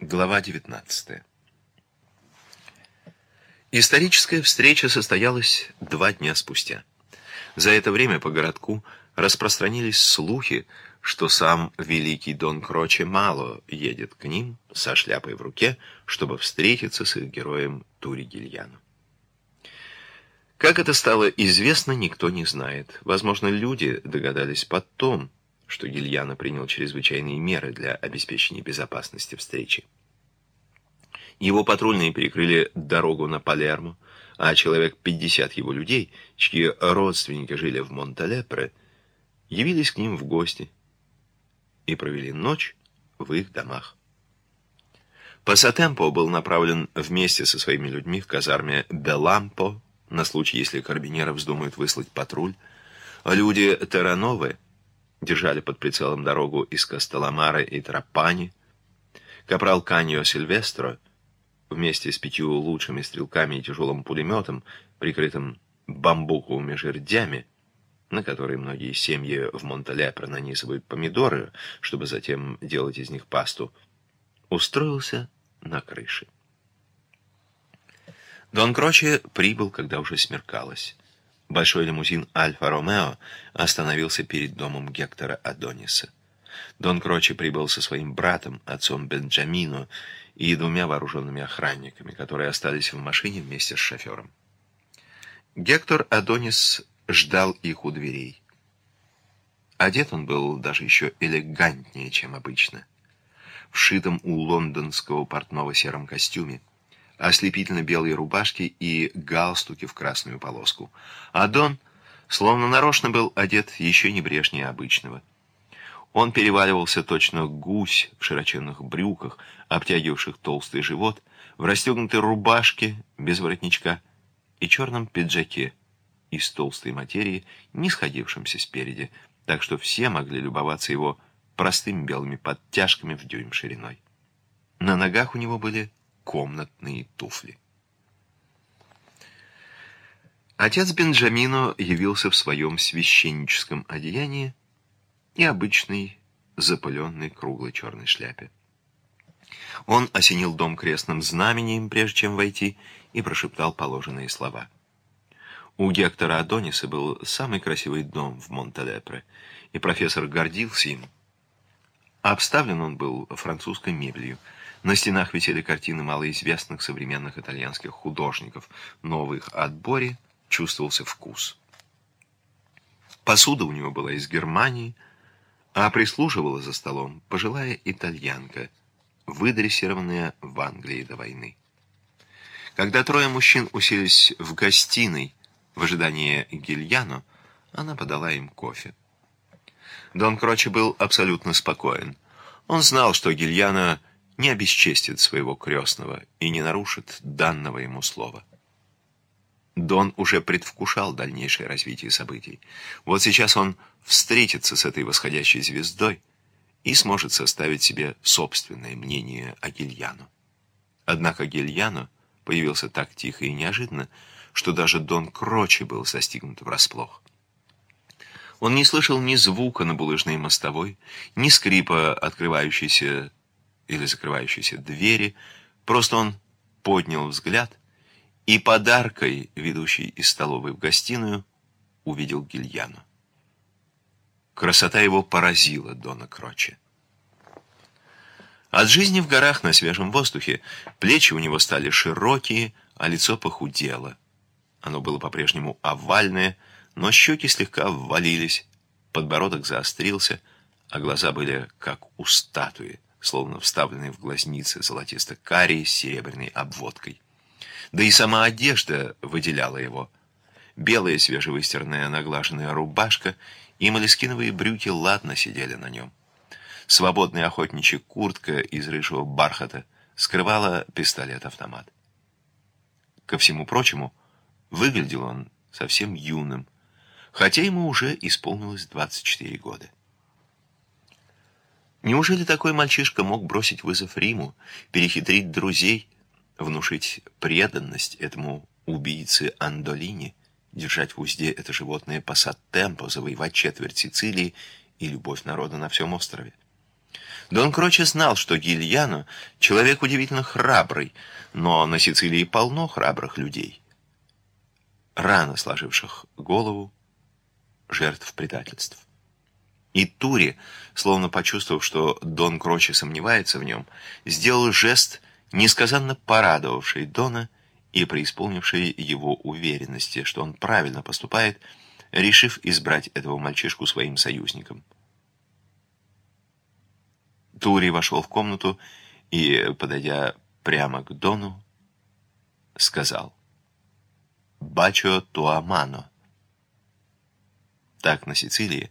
Глава 19. Историческая встреча состоялась два дня спустя. За это время по городку распространились слухи, что сам великий Дон Кроче Мало едет к ним со шляпой в руке, чтобы встретиться с их героем Тури Гильяно. Как это стало известно, никто не знает. Возможно, люди догадались потом, что Гильяно принял чрезвычайные меры для обеспечения безопасности встречи. Его патрульные перекрыли дорогу на Палермо, а человек 50 его людей, чьи родственники жили в Монталепре, явились к ним в гости и провели ночь в их домах. Пассатемпо был направлен вместе со своими людьми в казарме Белампо на случай, если карбинеры вздумают выслать патруль, люди Террановы держали под прицелом дорогу из Костеломары и Трапани. Капрал Каньо Сильвестро вместе с пятью лучшими стрелками и тяжелым пулеметом, прикрытым бамбуковыми жердями, на которые многие семьи в Монталепре нанизывают помидоры, чтобы затем делать из них пасту, устроился на крыше. Дон Кроче прибыл, когда уже смеркалось. Большой лимузин «Альфа-Ромео» остановился перед домом Гектора Адониса. Дон Крочи прибыл со своим братом, отцом Бенджамино, и двумя вооруженными охранниками, которые остались в машине вместе с шофером. Гектор Адонис ждал их у дверей. Одет он был даже еще элегантнее, чем обычно. В шитом у лондонского портного сером костюме, ослепительно-белые рубашки и галстуки в красную полоску. А Дон, словно нарочно, был одет еще небрежнее обычного. Он переваливался точно гусь в широченных брюках, обтягивавших толстый живот, в расстегнутой рубашке без воротничка и черном пиджаке из толстой материи, не сходившемся спереди, так что все могли любоваться его простыми белыми подтяжками в дюйм шириной. На ногах у него были комнатные туфли. Отец Бенджамино явился в своем священническом одеянии и обычной запыленной круглой черной шляпе. Он осенил дом крестным знамением, прежде чем войти, и прошептал положенные слова. У Гектора Адониса был самый красивый дом в Монталепре, и профессор гордился им. Обставлен он был французской мебелью — на стенах висели картины малоизвестных современных итальянских художников, но в их отборе чувствовался вкус. Посуда у него была из Германии, а прислуживала за столом пожилая итальянка, выдрессированная в Англии до войны. Когда трое мужчин уселись в гостиной в ожидании Гильяно, она подала им кофе. Дон Крочи был абсолютно спокоен. Он знал, что Гильяно не обесчестит своего крестного и не нарушит данного ему слова. Дон уже предвкушал дальнейшее развитие событий. Вот сейчас он встретится с этой восходящей звездой и сможет составить себе собственное мнение о Гильяну. Однако Гильяно появился так тихо и неожиданно, что даже Дон Крочи был застигнут врасплох. Он не слышал ни звука на булыжной мостовой, ни скрипа открывающейся или закрывающейся двери, просто он поднял взгляд и подаркой, ведущей из столовой в гостиную, увидел Гильяну. Красота его поразила Дона Кроче. От жизни в горах на свежем воздухе плечи у него стали широкие, а лицо похудело. Оно было по-прежнему овальное, но щеки слегка ввалились, подбородок заострился, а глаза были как у статуи словно вставленный в глазницы золотисто-карий с серебряной обводкой. Да и сама одежда выделяла его. Белая свежевыстиранная наглаженная рубашка и молескиновые брюки ладно сидели на нем. Свободная охотничья куртка из рыжего бархата скрывала пистолет-автомат. Ко всему прочему, выглядел он совсем юным, хотя ему уже исполнилось 24 года. Неужели такой мальчишка мог бросить вызов Риму, перехитрить друзей, внушить преданность этому убийце Андолини, держать в узде это животное пассат темпо, завоевать четверть Сицилии и любовь народа на всем острове? Дон Кроче знал, что Гильяно — человек удивительно храбрый, но на Сицилии полно храбрых людей, рано сложивших голову жертв предательств. И Тури, словно почувствовав, что Дон Кроче сомневается в нем, сделал жест, несказанно порадовавший Дона и преисполнивший его уверенности, что он правильно поступает, решив избрать этого мальчишку своим союзником. Тури вошел в комнату и, подойдя прямо к Дону, сказал «Бачо туамано». Так на Сицилии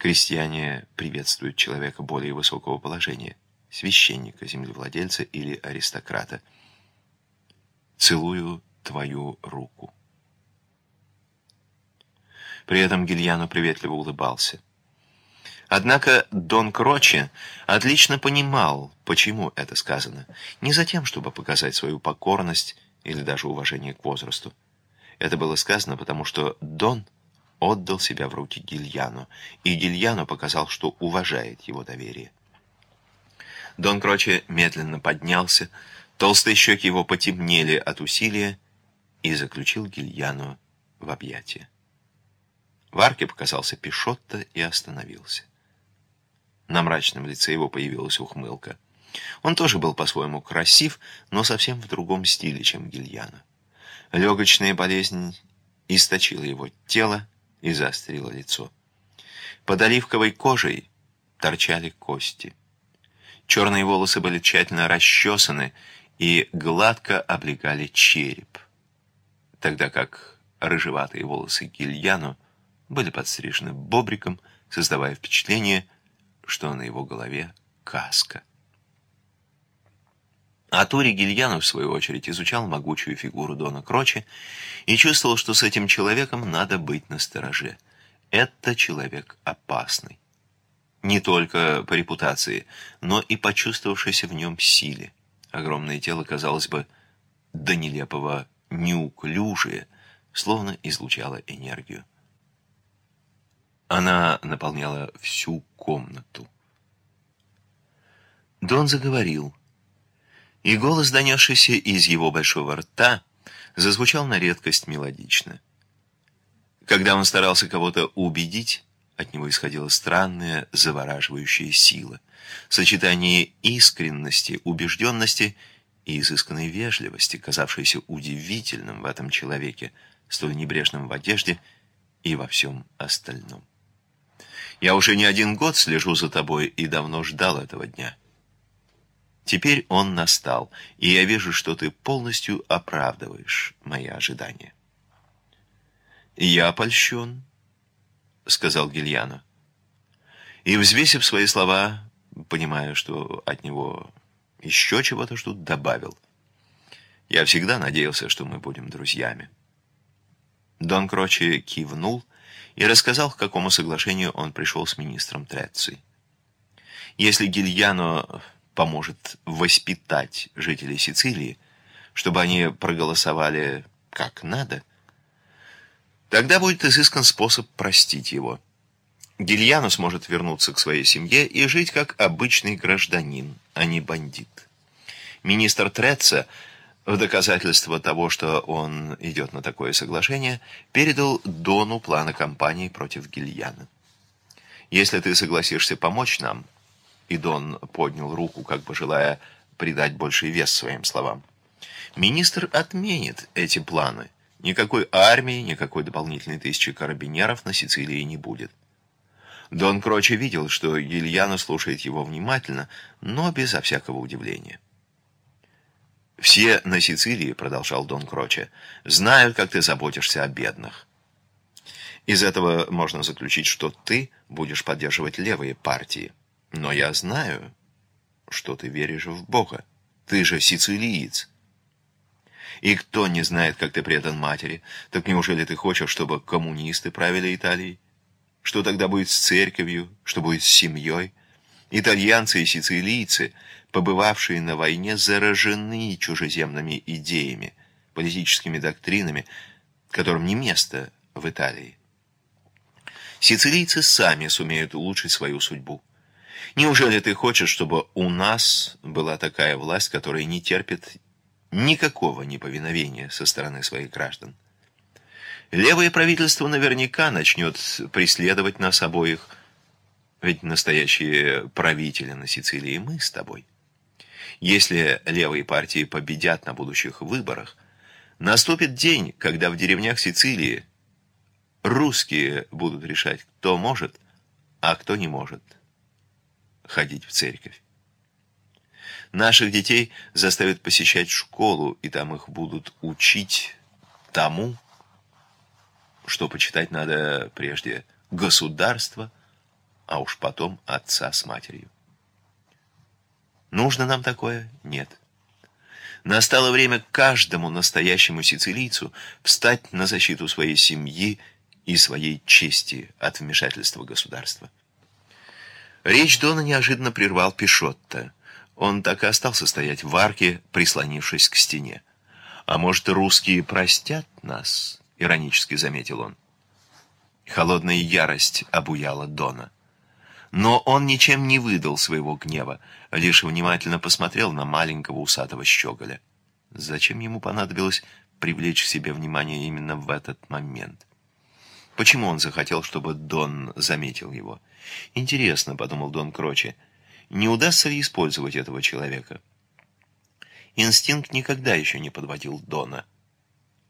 крестьяне приветствуют человека более высокого положения, священника, землевладельца или аристократа. «Целую твою руку». При этом Гильяно приветливо улыбался. Однако Дон Кроче отлично понимал, почему это сказано. Не за тем, чтобы показать свою покорность или даже уважение к возрасту. Это было сказано, потому что Дон отдал себя в руки Гильяну, и Гильяну показал, что уважает его доверие. Дон Кроче медленно поднялся, толстые щеки его потемнели от усилия и заключил Гильяну в объятия. В арке показался Пишотто и остановился. На мрачном лице его появилась ухмылка. Он тоже был по-своему красив, но совсем в другом стиле, чем Гильяна. Легочная болезнь источила его тело и заострила лицо. Под оливковой кожей торчали кости. Черные волосы были тщательно расчесаны и гладко облегали череп, тогда как рыжеватые волосы Гильяну были подстрижены бобриком, создавая впечатление, что на его голове каска. А Тури Гильяно, в свою очередь, изучал могучую фигуру Дона Крочи и чувствовал, что с этим человеком надо быть настороже. Это человек опасный. Не только по репутации, но и почувствовавшейся в нем силе. Огромное тело, казалось бы, до нелепого неуклюжее, словно излучало энергию. Она наполняла всю комнату. Дон заговорил, и голос, донесшийся из его большого рта, зазвучал на редкость мелодично. Когда он старался кого-то убедить, от него исходила странная, завораживающая сила, сочетание искренности, убежденности и изысканной вежливости, казавшейся удивительным в этом человеке, столь небрежном в одежде и во всем остальном. Я уже не один год слежу за тобой и давно ждал этого дня. Теперь он настал, и я вижу, что ты полностью оправдываешь мои ожидания. «Я польщен», — сказал Гильяно. И, взвесив свои слова, понимая, что от него еще чего-то ждут, добавил. «Я всегда надеялся, что мы будем друзьями». Дон Крочи кивнул и рассказал, к какому соглашению он пришел с министром Треци. Если Гильяно поможет воспитать жителей Сицилии, чтобы они проголосовали как надо, тогда будет изыскан способ простить его. Гильяно сможет вернуться к своей семье и жить как обычный гражданин, а не бандит. Министр Треца в доказательство того, что он идет на такое соглашение, передал Дону планы кампании против Гильяна. «Если ты согласишься помочь нам...» И Дон поднял руку, как бы желая придать больший вес своим словам. «Министр отменит эти планы. Никакой армии, никакой дополнительной тысячи карабинеров на Сицилии не будет». Дон Кроче видел, что Гильяна слушает его внимательно, но безо всякого удивления. «Все на Сицилии, — продолжал Дон Кроче, — знают, как ты заботишься о бедных. Из этого можно заключить, что ты будешь поддерживать левые партии. Но я знаю, что ты веришь в Бога. Ты же сицилиец. И кто не знает, как ты предан матери, так неужели ты хочешь, чтобы коммунисты правили Италией? Что тогда будет с церковью? Что будет с семьей? Итальянцы и сицилийцы — побывавшие на войне, заражены чужеземными идеями, политическими доктринами, которым не место в Италии. Сицилийцы сами сумеют улучшить свою судьбу. Неужели ты хочешь, чтобы у нас была такая власть, которая не терпит никакого неповиновения со стороны своих граждан? Левое правительство наверняка начнет преследовать нас обоих, ведь настоящие правители на Сицилии мы с тобой. Если левые партии победят на будущих выборах, наступит день, когда в деревнях Сицилии русские будут решать, кто может, а кто не может ходить в церковь. Наших детей заставят посещать школу, и там их будут учить тому, что почитать надо прежде государство, а уж потом отца с матерью. Нужно нам такое? Нет. Настало время каждому настоящему сицилийцу встать на защиту своей семьи и своей чести от вмешательства государства. Речь Дона неожиданно прервал Пишотто. Он так и остался стоять в арке, прислонившись к стене. «А может, русские простят нас?» — иронически заметил он. Холодная ярость обуяла Дона. Но он ничем не выдал своего гнева, лишь внимательно посмотрел на маленького усатого щеголя. Зачем ему понадобилось привлечь к себе внимание именно в этот момент? Почему он захотел, чтобы Дон заметил его? Интересно, подумал Дон Кроче, не удастся ли использовать этого человека? Инстинкт никогда еще не подводил Дона.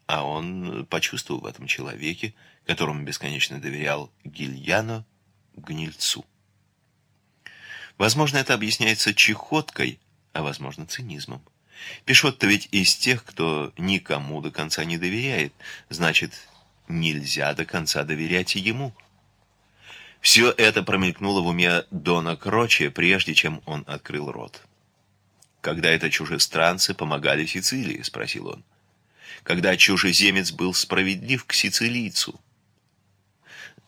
А он почувствовал в этом человеке, которому бесконечно доверял Гильяно, гнильцу. Возможно, это объясняется чехоткой, а возможно, цинизмом. Пишот-то ведь из тех, кто никому до конца не доверяет. Значит, нельзя до конца доверять и ему. Все это промелькнуло в уме Дона Кроче, прежде чем он открыл рот. «Когда это чужестранцы помогали Сицилии?» — спросил он. «Когда чужеземец был справедлив к сицилийцу?»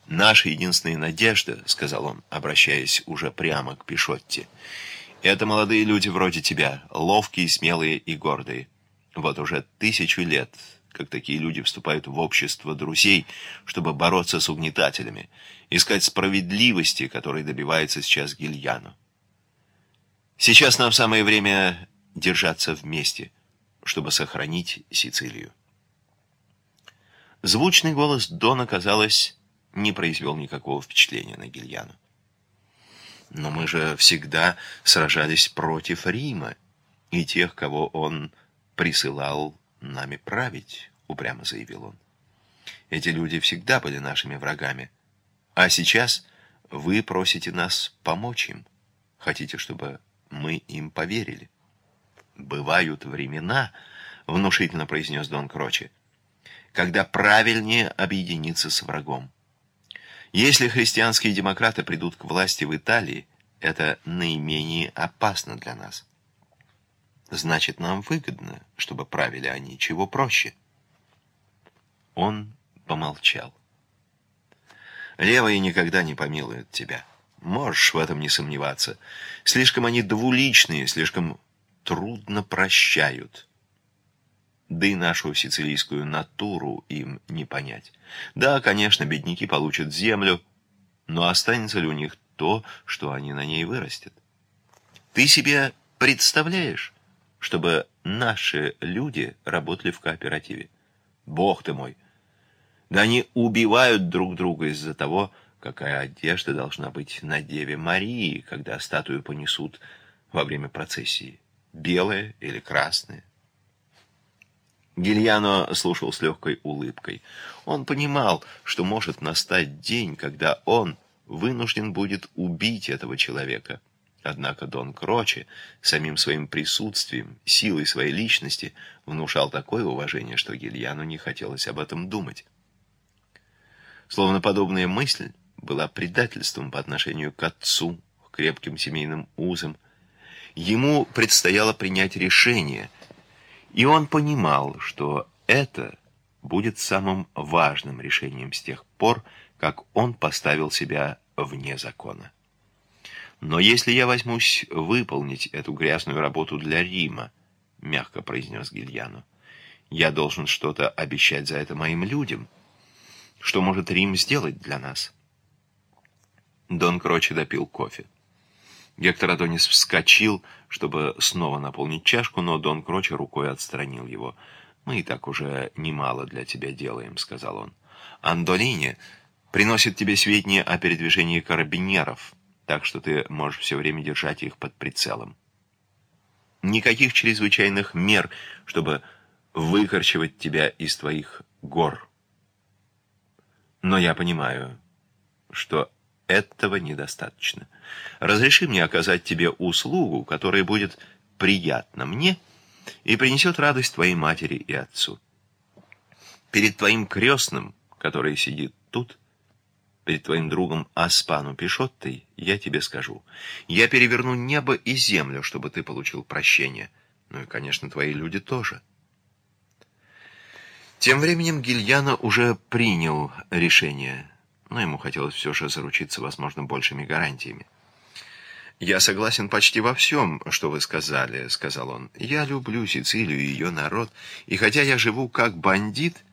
«Наша единственная надежда», — сказал он, обращаясь уже прямо к Пишотте, — «это молодые люди вроде тебя, ловкие, смелые и гордые. Вот уже тысячу лет как такие люди вступают в общество друзей, чтобы бороться с угнетателями, искать справедливости, которой добивается сейчас Гильяно. Сейчас нам самое время держаться вместе, чтобы сохранить Сицилию. Звучный голос Дона, казалось, не произвел никакого впечатления на Гильяну. Но мы же всегда сражались против Рима и тех, кого он присылал нами править, упрямо заявил он. Эти люди всегда были нашими врагами. А сейчас вы просите нас помочь им. Хотите, чтобы мы им поверили. Бывают времена, внушительно произнес Дон Кроче, когда правильнее объединиться с врагом. Если христианские демократы придут к власти в Италии, это наименее опасно для нас. Значит, нам выгодно, чтобы правили они чего проще. Он помолчал. Левые никогда не помилуют тебя. Можешь в этом не сомневаться. Слишком они двуличные, слишком трудно прощают. Да и нашу сицилийскую натуру им не понять. Да, конечно, бедняки получат землю, но останется ли у них то, что они на ней вырастят? Ты себе представляешь, чтобы наши люди работали в кооперативе. Бог ты мой! Да они убивают друг друга из-за того, какая одежда должна быть на Деве Марии, когда статую понесут во время процессии. Белая или красная? Гильяно слушал с легкой улыбкой. Он понимал, что может настать день, когда он вынужден будет убить этого человека. Однако Дон Кроче самим своим присутствием, силой своей личности внушал такое уважение, что Гильяну не хотелось об этом думать. Словно подобная мысль была предательством по отношению к отцу, к крепким семейным узам. Ему предстояло принять решение, и он понимал, что это будет самым важным решением с тех пор, как он поставил себя вне закона. «Но если я возьмусь выполнить эту грязную работу для Рима», — мягко произнес Гильяну, — «я должен что-то обещать за это моим людям. Что может Рим сделать для нас?» Дон Кроче допил кофе. Гектор Адонис вскочил, чтобы снова наполнить чашку, но Дон Кроче рукой отстранил его. «Мы и так уже немало для тебя делаем», — сказал он. «Андолини приносит тебе сведения о передвижении карабинеров, так что ты можешь все время держать их под прицелом. Никаких чрезвычайных мер, чтобы выкорчевать тебя из твоих гор. Но я понимаю, что этого недостаточно. Разреши мне оказать тебе услугу, которая будет приятна мне и принесет радость твоей матери и отцу. Перед твоим крестным, который сидит тут, перед твоим другом Аспану Пишоттой, я тебе скажу. Я переверну небо и землю, чтобы ты получил прощение. Ну и, конечно, твои люди тоже. Тем временем Гильяна уже принял решение, но ему хотелось все же заручиться, возможно, большими гарантиями. «Я согласен почти во всем, что вы сказали», — сказал он. «Я люблю Сицилию и ее народ, и хотя я живу как бандит,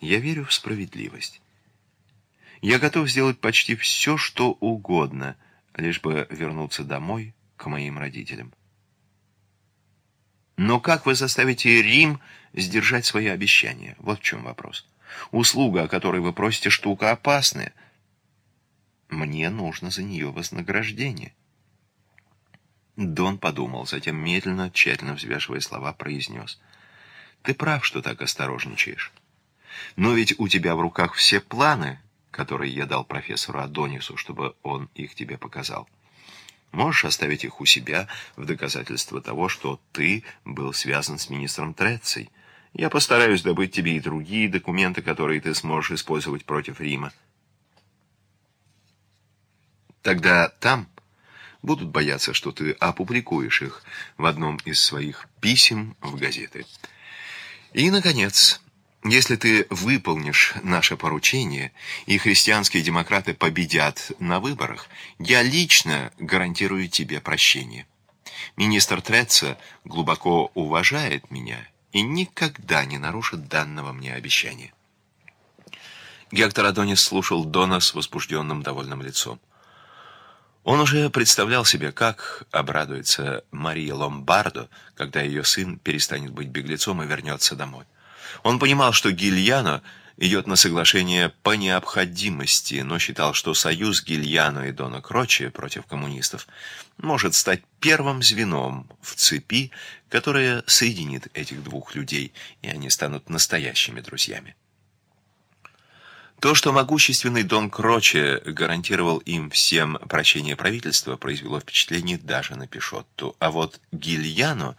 я верю в справедливость». Я готов сделать почти все, что угодно, лишь бы вернуться домой к моим родителям. Но как вы заставите Рим сдержать свои обещания? Вот в чем вопрос. Услуга, о которой вы просите, штука опасная. Мне нужно за нее вознаграждение. Дон подумал, затем медленно, тщательно взвешивая слова, произнес. Ты прав, что так осторожничаешь. Но ведь у тебя в руках все планы, которые я дал профессору Адонису, чтобы он их тебе показал. Можешь оставить их у себя в доказательство того, что ты был связан с министром Трецей. Я постараюсь добыть тебе и другие документы, которые ты сможешь использовать против Рима. Тогда там будут бояться, что ты опубликуешь их в одном из своих писем в газеты. И, наконец... Если ты выполнишь наше поручение, и христианские демократы победят на выборах, я лично гарантирую тебе прощение. Министр Треца глубоко уважает меня и никогда не нарушит данного мне обещания. Гектор Адонис слушал Дона с возбужденным довольным лицом. Он уже представлял себе, как обрадуется Мария Ломбардо, когда ее сын перестанет быть беглецом и вернется домой. Он понимал, что Гильяно идет на соглашение по необходимости, но считал, что союз Гильяно и Дона Крочи против коммунистов может стать первым звеном в цепи, которая соединит этих двух людей, и они станут настоящими друзьями. То, что могущественный Дон Кроче гарантировал им всем прощение правительства, произвело впечатление даже на Пишотту, а вот Гильяно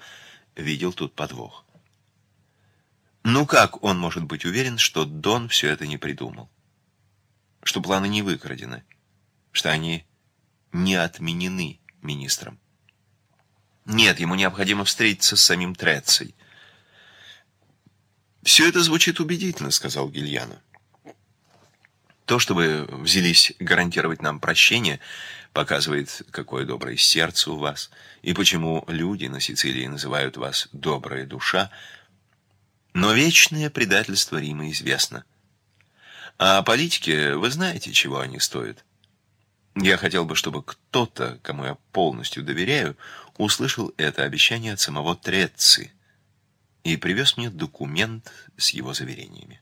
видел тут подвох. Ну как он может быть уверен, что Дон все это не придумал? Что планы не выкрадены? Что они не отменены министром? Нет, ему необходимо встретиться с самим Трецей. «Все это звучит убедительно», — сказал Гильяно. То, что вы взялись гарантировать нам прощение, показывает, какое доброе сердце у вас, и почему люди на Сицилии называют вас «добрая душа», но вечное предательство Рима известно. А политике вы знаете, чего они стоят. Я хотел бы, чтобы кто-то, кому я полностью доверяю, услышал это обещание от самого Трецци и привез мне документ с его заверениями.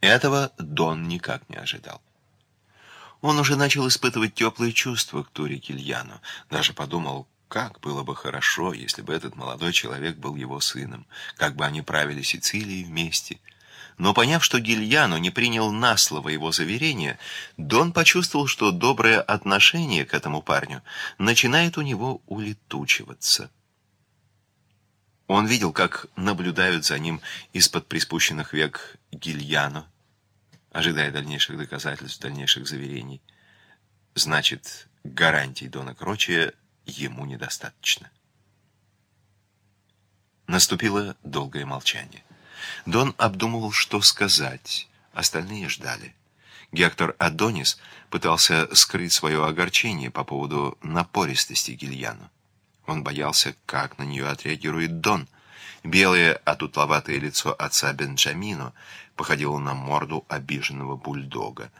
Этого Дон никак не ожидал. Он уже начал испытывать теплые чувства к Туре Кильяну, даже подумал, как было бы хорошо, если бы этот молодой человек был его сыном, как бы они правили Сицилией вместе. Но поняв, что Гильяно не принял на слово его заверения, Дон почувствовал, что доброе отношение к этому парню начинает у него улетучиваться. Он видел, как наблюдают за ним из-под приспущенных век Гильяно, ожидая дальнейших доказательств, дальнейших заверений. Значит, гарантий Дона Крочия ему недостаточно. Наступило долгое молчание. Дон обдумывал, что сказать. Остальные ждали. Гектор Адонис пытался скрыть свое огорчение по поводу напористости Гильяну. Он боялся, как на нее отреагирует Дон. Белое, отутловатое лицо отца Бенджамино походило на морду обиженного бульдога.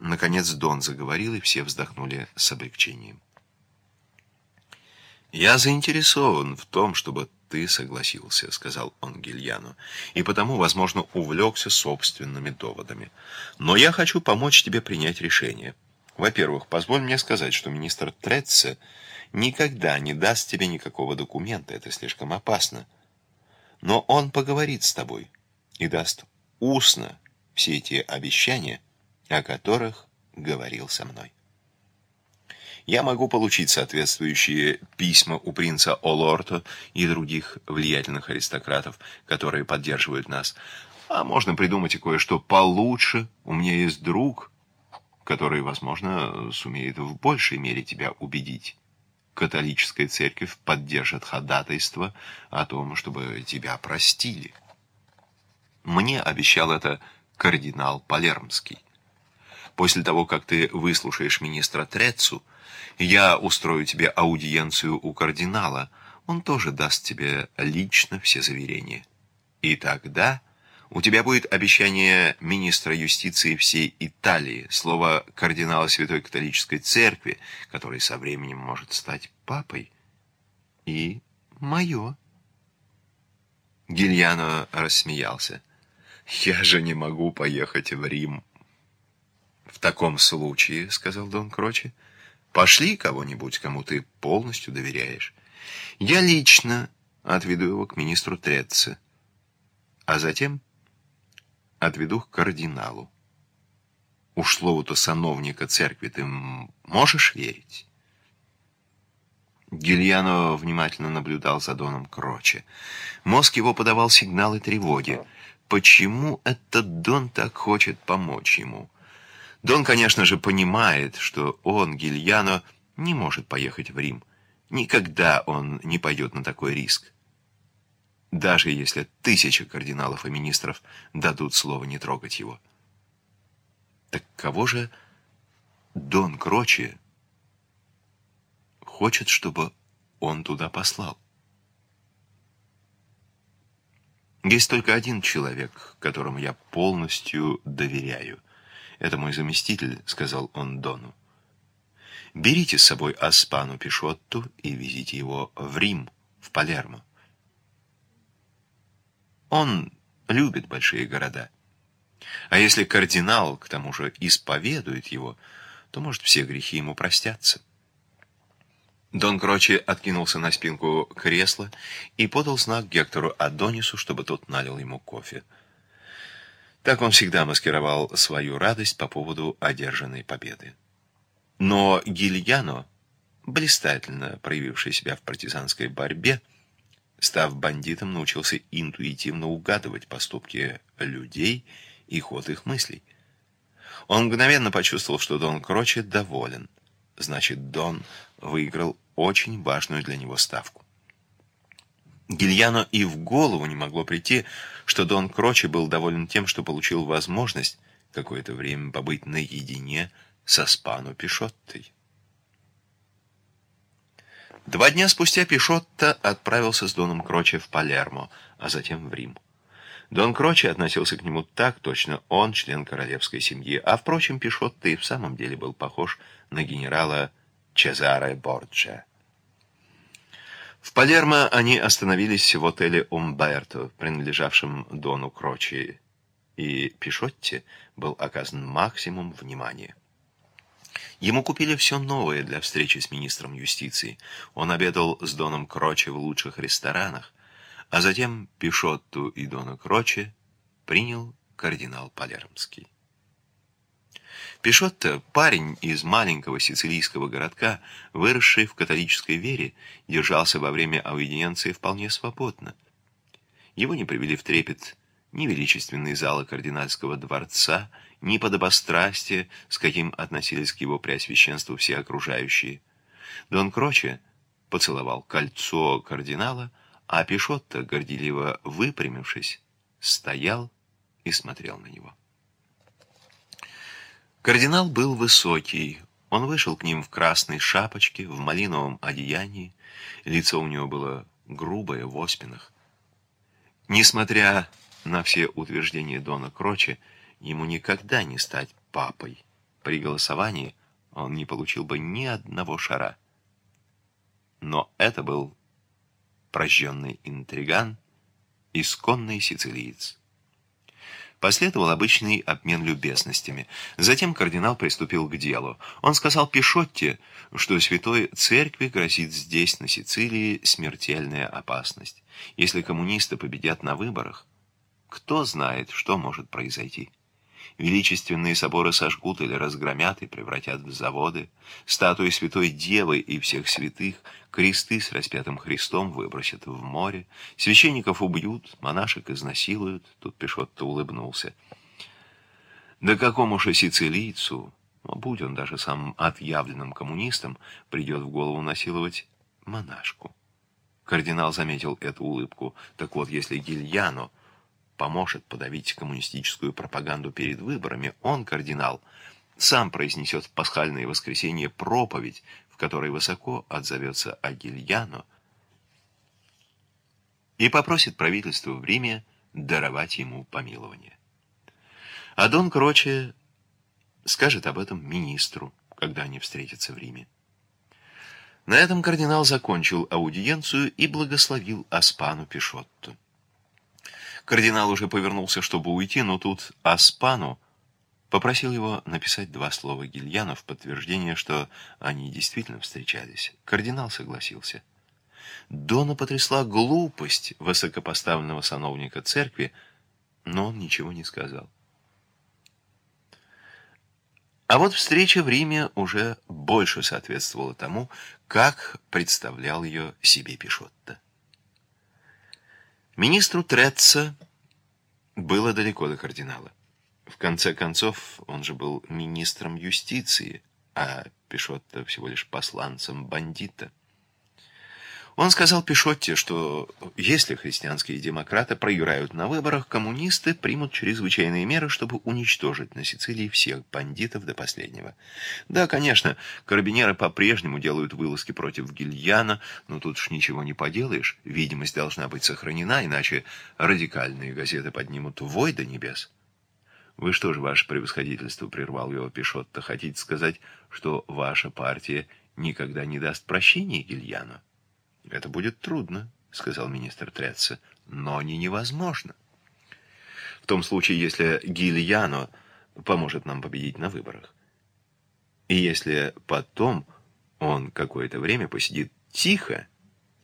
Наконец Дон заговорил, и все вздохнули с облегчением. «Я заинтересован в том, чтобы ты согласился», — сказал он Гильяну, «и потому, возможно, увлекся собственными доводами. Но я хочу помочь тебе принять решение. Во-первых, позволь мне сказать, что министр Третце никогда не даст тебе никакого документа, это слишком опасно. Но он поговорит с тобой и даст устно все эти обещания, о которых говорил со мной. Я могу получить соответствующие письма у принца Олорто и других влиятельных аристократов, которые поддерживают нас. А можно придумать и кое-что получше. У меня есть друг, который, возможно, сумеет в большей мере тебя убедить. Католическая церковь поддержит ходатайство о том, чтобы тебя простили. Мне обещал это кардинал Палермский. После того, как ты выслушаешь министра Трецу, я устрою тебе аудиенцию у кардинала. Он тоже даст тебе лично все заверения. И тогда у тебя будет обещание министра юстиции всей Италии, слово кардинала Святой Католической Церкви, который со временем может стать папой, и мое. Гильяно рассмеялся. «Я же не могу поехать в Рим». «В таком случае», — сказал Дон Крочи, — Пошли кого-нибудь, кому ты полностью доверяешь. Я лично отведу его к министру Треце, а затем отведу к кардиналу. Уж слову-то сановника церкви ты можешь верить? Гильяно внимательно наблюдал за Доном Кроче. Мозг его подавал сигналы тревоги. Почему этот Дон так хочет помочь ему? Дон, конечно же, понимает, что он, Гильяно, не может поехать в Рим. Никогда он не пойдет на такой риск. Даже если тысяча кардиналов и министров дадут слово не трогать его. Так кого же Дон Крочи хочет, чтобы он туда послал? Есть только один человек, которому я полностью доверяю. «Это мой заместитель», — сказал он Дону. «Берите с собой Аспану Пишотту и везите его в Рим, в Палермо. Он любит большие города. А если кардинал, к тому же, исповедует его, то, может, все грехи ему простятся». Дон Крочи откинулся на спинку кресла и подал знак Гектору Адонису, чтобы тот налил ему кофе. Так он всегда маскировал свою радость по поводу одержанной победы. Но Гильяно, блистательно проявивший себя в партизанской борьбе, став бандитом, научился интуитивно угадывать поступки людей и ход их мыслей. Он мгновенно почувствовал, что Дон Кроче доволен. Значит, Дон выиграл очень важную для него ставку. Гильяно и в голову не могло прийти, что Дон Крочи был доволен тем, что получил возможность какое-то время побыть наедине со Спану Пишоттой. Два дня спустя Пишотто отправился с Доном Крочи в Палермо, а затем в Рим. Дон Крочи относился к нему так, точно он член королевской семьи, а, впрочем, Пишотто и в самом деле был похож на генерала Чезаре Борджа. В Палермо они остановились в отеле «Умберто», принадлежавшем Дону Крочи, и Пишотте был оказан максимум внимания. Ему купили все новое для встречи с министром юстиции. Он обедал с Доном Крочи в лучших ресторанах, а затем Пишотту и Дона Крочи принял кардинал Палермский. Пишотто, парень из маленького сицилийского городка, выросший в католической вере, держался во время аудиенции вполне свободно. Его не привели в трепет ни величественные залы кардинальского дворца, ни подобострастие, с каким относились к его преосвященству все окружающие. Дон Кроче поцеловал кольцо кардинала, а Пишотто, горделиво выпрямившись, стоял и смотрел на него. Кардинал был высокий. Он вышел к ним в красной шапочке, в малиновом одеянии. Лицо у него было грубое, в оспинах. Несмотря на все утверждения Дона Кроче, ему никогда не стать папой. При голосовании он не получил бы ни одного шара. Но это был прожженный интриган, исконный сицилиец. Последовал обычный обмен любезностями. Затем кардинал приступил к делу. Он сказал Пишотте, что святой церкви грозит здесь, на Сицилии, смертельная опасность. Если коммунисты победят на выборах, кто знает, что может произойти. Величественные соборы сожгут или разгромят и превратят в заводы. Статуи Святой Девы и всех святых, кресты с распятым Христом выбросят в море. Священников убьют, монашек изнасилуют. Тут Пешотто улыбнулся. Да какому же сицилийцу, ну, будь он даже самым отъявленным коммунистом, придет в голову насиловать монашку? Кардинал заметил эту улыбку. Так вот, если Гильяно поможет подавить коммунистическую пропаганду перед выборами, он, кардинал, сам произнесет в пасхальное воскресенье проповедь, в которой высоко отзовется Агильяно и попросит правительство в Риме даровать ему помилование. А Дон Кроче скажет об этом министру, когда они встретятся в Риме. На этом кардинал закончил аудиенцию и благословил Аспану Пишотту. Кардинал уже повернулся, чтобы уйти, но тут Аспану попросил его написать два слова Гильяну в подтверждение, что они действительно встречались. Кардинал согласился. Дона потрясла глупость высокопоставленного сановника церкви, но он ничего не сказал. А вот встреча в Риме уже больше соответствовала тому, как представлял ее себе Пишотто. Министру Треца было далеко до кардинала. В конце концов, он же был министром юстиции, а Пишотто всего лишь посланцем бандита. Он сказал Пишотте, что если христианские демократы проиграют на выборах, коммунисты примут чрезвычайные меры, чтобы уничтожить на Сицилии всех бандитов до последнего. Да, конечно, карабинеры по-прежнему делают вылазки против Гильяна, но тут уж ничего не поделаешь, видимость должна быть сохранена, иначе радикальные газеты поднимут вой до небес. «Вы что же, ваше превосходительство, — прервал его Пишотто, — хотите сказать, что ваша партия никогда не даст прощения Гильяну?» «Это будет трудно», — сказал министр Треца, — «но не невозможно. В том случае, если Гильяно поможет нам победить на выборах. И если потом он какое-то время посидит тихо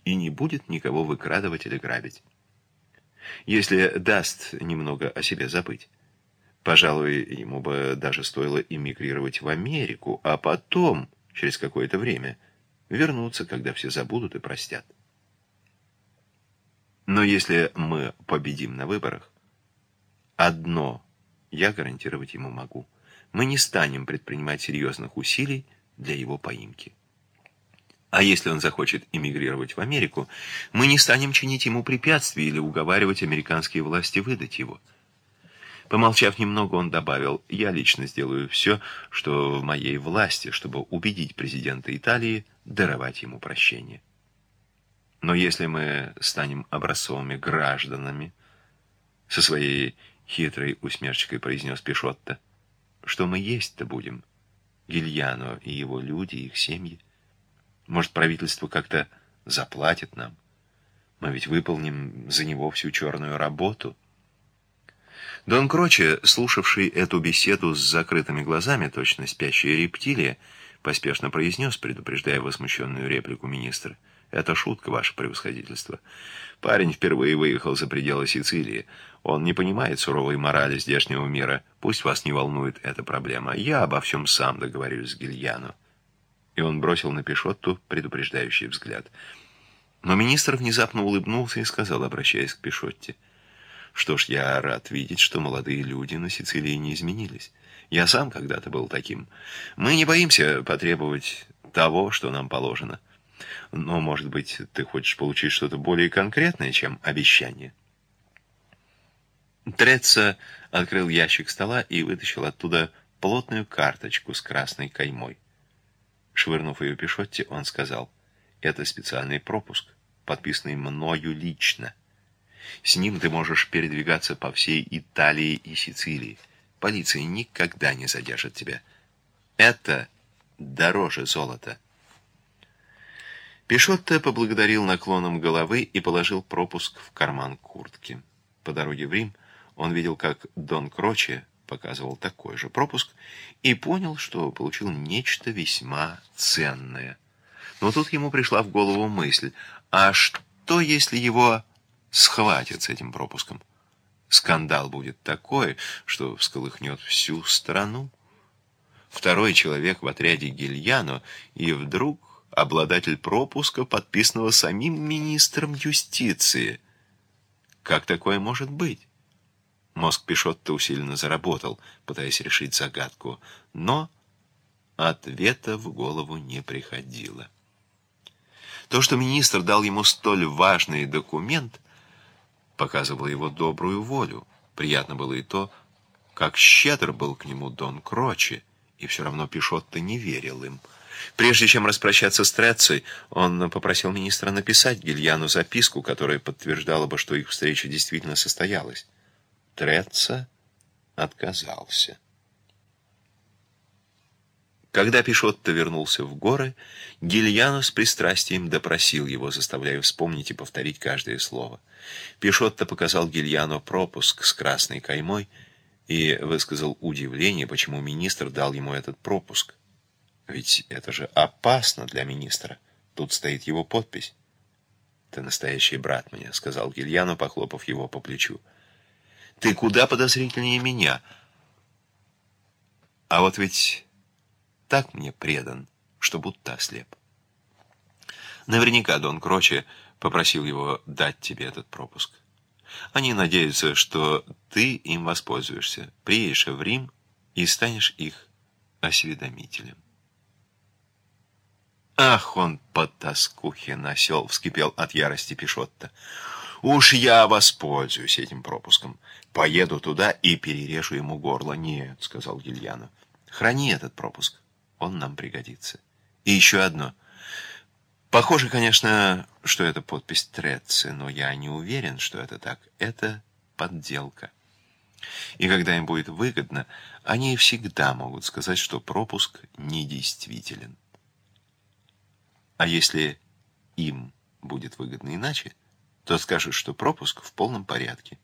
и не будет никого выкрадывать или грабить. Если даст немного о себе забыть. Пожалуй, ему бы даже стоило эмигрировать в Америку, а потом, через какое-то время, вернуться, когда все забудут и простят. Но если мы победим на выборах, одно я гарантировать ему могу. Мы не станем предпринимать серьезных усилий для его поимки. А если он захочет эмигрировать в Америку, мы не станем чинить ему препятствий или уговаривать американские власти выдать его. Помолчав немного, он добавил, «Я лично сделаю все, что в моей власти, чтобы убедить президента Италии даровать ему прощение. Но если мы станем образцовыми гражданами, со своей хитрой усмешкой произнес Пишотто, что мы есть-то будем, Гильяно и его люди, их семьи. Может, правительство как-то заплатит нам? Мы ведь выполним за него всю черную работу». Дон Кроче, слушавший эту беседу с закрытыми глазами, точно спящая рептилия, поспешно произнес, предупреждая возмущенную реплику министра. «Это шутка, ваше превосходительство. Парень впервые выехал за пределы Сицилии. Он не понимает суровой морали здешнего мира. Пусть вас не волнует эта проблема. Я обо всем сам договорюсь с Гильяно». И он бросил на Пишотту предупреждающий взгляд. Но министр внезапно улыбнулся и сказал, обращаясь к Пишотте, «Что ж, я рад видеть, что молодые люди на Сицилии не изменились». Я сам когда-то был таким. Мы не боимся потребовать того, что нам положено. Но, может быть, ты хочешь получить что-то более конкретное, чем обещание?» Треца открыл ящик стола и вытащил оттуда плотную карточку с красной каймой. Швырнув ее Пишотте, он сказал, «Это специальный пропуск, подписанный мною лично. С ним ты можешь передвигаться по всей Италии и Сицилии. Полиция никогда не задержит тебя. Это дороже золота. Пишотто поблагодарил наклоном головы и положил пропуск в карман куртки. По дороге в Рим он видел, как Дон Кроче показывал такой же пропуск и понял, что получил нечто весьма ценное. Но тут ему пришла в голову мысль, а что, если его схватят с этим пропуском? Скандал будет такой, что всколыхнет всю страну. Второй человек в отряде Гильяно, и вдруг обладатель пропуска, подписанного самим министром юстиции. Как такое может быть? Мозг Пишотто усиленно заработал, пытаясь решить загадку, но ответа в голову не приходило. То, что министр дал ему столь важный документ, показывало его добрую волю. Приятно было и то, как щедр был к нему Дон Крочи, и все равно Пишотто не верил им. Прежде чем распрощаться с Трецей, он попросил министра написать Гильяну записку, которая подтверждала бы, что их встреча действительно состоялась. Треца отказался. Когда Пишотто вернулся в горы, Гильяно с пристрастием допросил его, заставляя вспомнить и повторить каждое слово. Пишотто показал Гильяно пропуск с красной каймой и высказал удивление, почему министр дал ему этот пропуск. Ведь это же опасно для министра. Тут стоит его подпись. «Ты настоящий брат мне», — сказал Гильяно, похлопав его по плечу. «Ты куда подозрительнее меня. А вот ведь так мне предан, что будто ослеп. Наверняка Дон Кроче попросил его дать тебе этот пропуск. Они надеются, что ты им воспользуешься, приедешь в Рим и станешь их осведомителем. «Ах, он по тоскухе насел!» — вскипел от ярости Пишотто. «Уж я воспользуюсь этим пропуском. Поеду туда и перережу ему горло». «Нет», — сказал Гильяно. «Храни этот пропуск он нам пригодится. И еще одно. Похоже, конечно, что это подпись Трецы, но я не уверен, что это так. Это подделка. И когда им будет выгодно, они всегда могут сказать, что пропуск недействителен. А если им будет выгодно иначе, то скажут, что пропуск в полном порядке,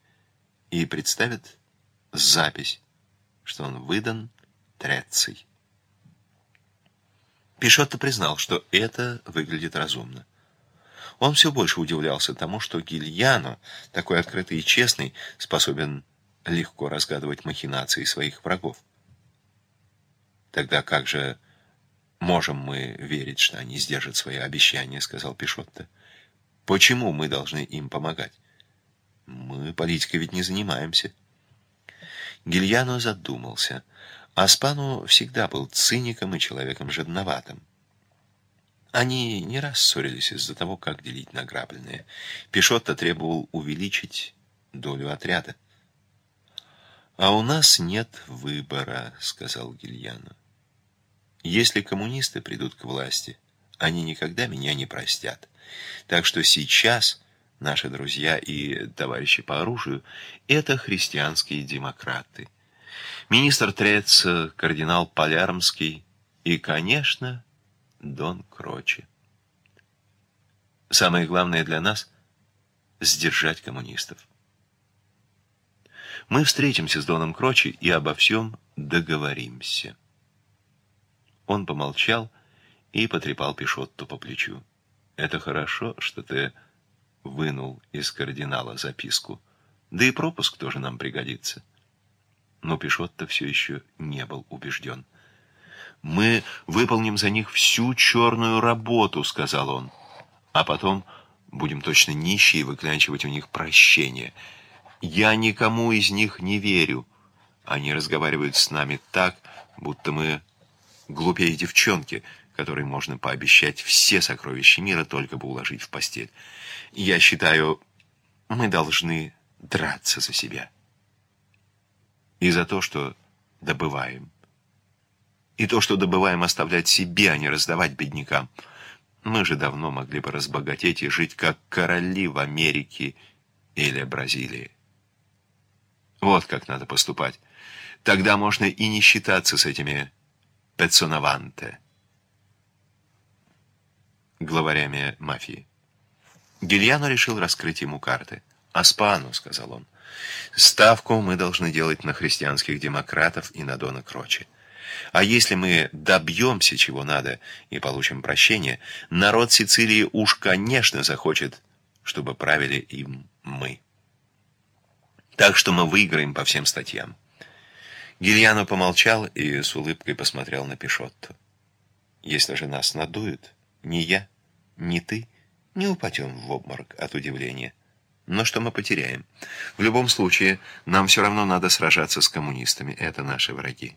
и представят запись, что он выдан Трецей. Пишотто признал, что это выглядит разумно. Он все больше удивлялся тому, что Гильяно, такой открытый и честный, способен легко разгадывать махинации своих врагов. «Тогда как же можем мы верить, что они сдержат свои обещания?» — сказал Пишотто. «Почему мы должны им помогать? Мы политикой ведь не занимаемся». Гильяно задумался — Аспану всегда был циником и человеком жадноватым. Они не раз ссорились из-за того, как делить награбленное. Пишотто требовал увеличить долю отряда. «А у нас нет выбора», — сказал Гильяно. «Если коммунисты придут к власти, они никогда меня не простят. Так что сейчас наши друзья и товарищи по оружию — это христианские демократы» министр Трец, кардинал Полярмский и, конечно, Дон Крочи. Самое главное для нас — сдержать коммунистов. Мы встретимся с Доном Крочи и обо всем договоримся. Он помолчал и потрепал Пишотту по плечу. Это хорошо, что ты вынул из кардинала записку. Да и пропуск тоже нам пригодится. Но Пишотто все еще не был убежден. «Мы выполним за них всю черную работу», — сказал он. «А потом будем точно нищие выклянчивать у них прощение. Я никому из них не верю. Они разговаривают с нами так, будто мы глупее девчонки, которой можно пообещать все сокровища мира, только бы уложить в постель. Я считаю, мы должны драться за себя» и за то, что добываем. И то, что добываем, оставлять себе, а не раздавать беднякам. Мы же давно могли бы разбогатеть и жить как короли в Америке или Бразилии. Вот как надо поступать. Тогда можно и не считаться с этими пецонаванте. главарями мафии. Гильяно решил раскрыть ему карты. «Аспану», — сказал он, — «ставку мы должны делать на христианских демократов и на Дона Крочи. А если мы добьемся чего надо и получим прощение, народ Сицилии уж, конечно, захочет, чтобы правили им мы. Так что мы выиграем по всем статьям». Гильяно помолчал и с улыбкой посмотрел на Пишотту. «Если же нас надуют, ни я, ни ты не упадем в обморок от удивления. Но что мы потеряем? В любом случае, нам все равно надо сражаться с коммунистами. Это наши враги.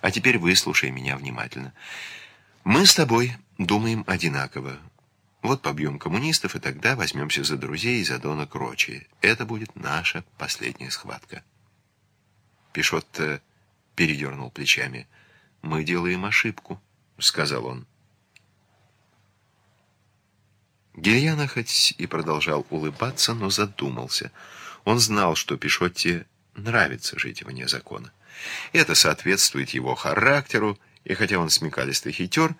А теперь выслушай меня внимательно. Мы с тобой думаем одинаково. Вот побьем коммунистов, и тогда возьмемся за друзей и за Дона Крочи. Это будет наша последняя схватка. Пишот передернул плечами. «Мы делаем ошибку», — сказал он. Гильяна хоть и продолжал улыбаться, но задумался. Он знал, что Пишотте нравится жить вне закона. Это соответствует его характеру, и хотя он смекалистый хитер,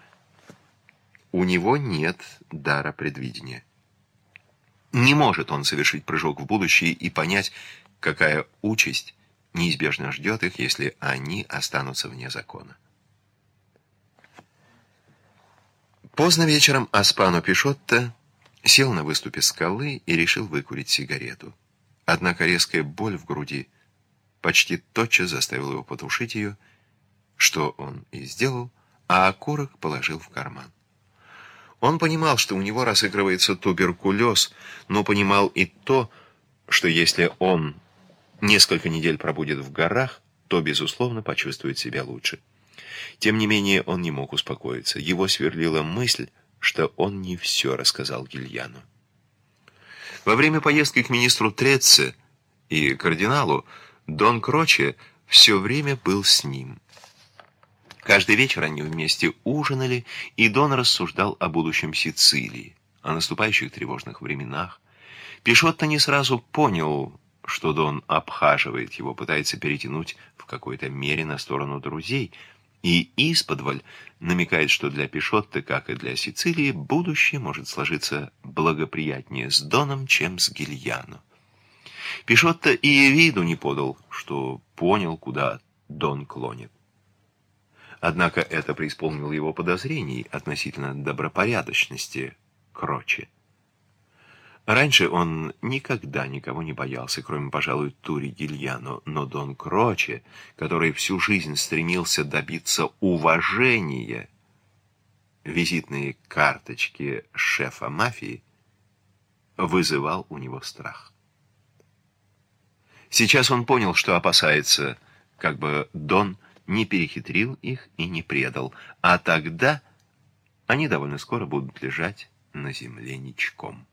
у него нет дара предвидения. Не может он совершить прыжок в будущее и понять, какая участь неизбежно ждет их, если они останутся вне закона. Поздно вечером Аспано Пишотто Сел на выступе скалы и решил выкурить сигарету. Однако резкая боль в груди почти тотчас заставила его потушить ее, что он и сделал, а окурок положил в карман. Он понимал, что у него разыгрывается туберкулез, но понимал и то, что если он несколько недель пробудет в горах, то, безусловно, почувствует себя лучше. Тем не менее, он не мог успокоиться. Его сверлила мысль, что он не все рассказал Гильяну. Во время поездки к министру Треце и кардиналу Дон Кроче все время был с ним. Каждый вечер они вместе ужинали, и Дон рассуждал о будущем Сицилии, о наступающих тревожных временах. Пишотто не сразу понял, что Дон обхаживает его, пытается перетянуть в какой-то мере на сторону друзей – и исподволь намекает, что для Пишотты, как и для Сицилии, будущее может сложиться благоприятнее с Доном, чем с Гильяно. Пишотто и виду не подал, что понял, куда Дон клонит. Однако это преисполнило его подозрений относительно добропорядочности Крочи. Раньше он никогда никого не боялся, кроме, пожалуй, Тури Гильяно, но Дон Кроче, который всю жизнь стремился добиться уважения, визитные карточки шефа мафии, вызывал у него страх. Сейчас он понял, что опасается, как бы Дон не перехитрил их и не предал, а тогда они довольно скоро будут лежать на земле ничком.